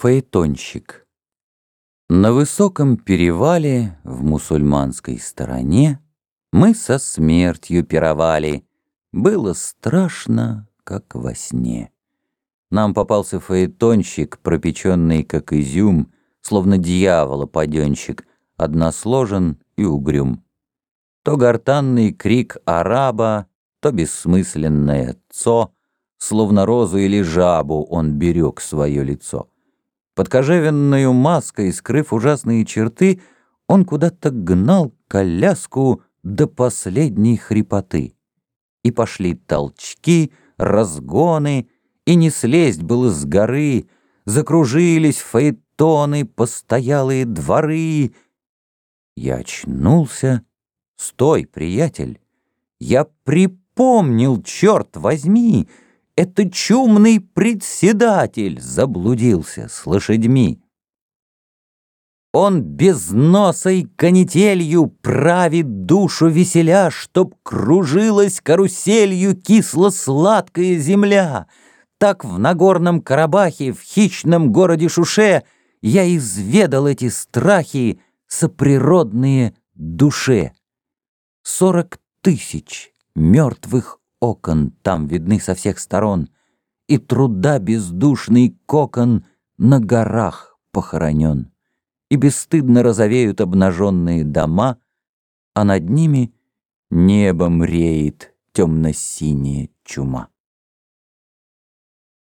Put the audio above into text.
Фаэтонщик На высоком перевале в мусульманской стороне Мы со смертью пировали. Было страшно, как во сне. Нам попался фаэтонщик, пропеченный, как изюм, Словно дьявола паденщик, односложен и угрюм. То гортанный крик араба, то бессмысленное «цо», Словно розу или жабу он берег свое лицо. Под кожевенную маской, скрыв ужасные черты, он куда-то гнал коляску до последней хрипоты. И пошли толчки, разгоны, и не слезть было с горы, закружились фаэтоны, постоялые дворы. Я очнулся. Стой, приятель, я припомнил, черт возьми, это чумный председатель заблудился с лошадьми. Он без носой канителью правит душу веселя, Чтоб кружилась каруселью кисло-сладкая земля. Так в Нагорном Карабахе, в хищном городе Шуше Я изведал эти страхи соприродные душе. Сорок тысяч мертвых окон там видны со всех сторон, И труда бездушный кокон на горах похоронен. И бесстыдно розовеют обнаженные дома, А над ними небом реет темно-синяя чума.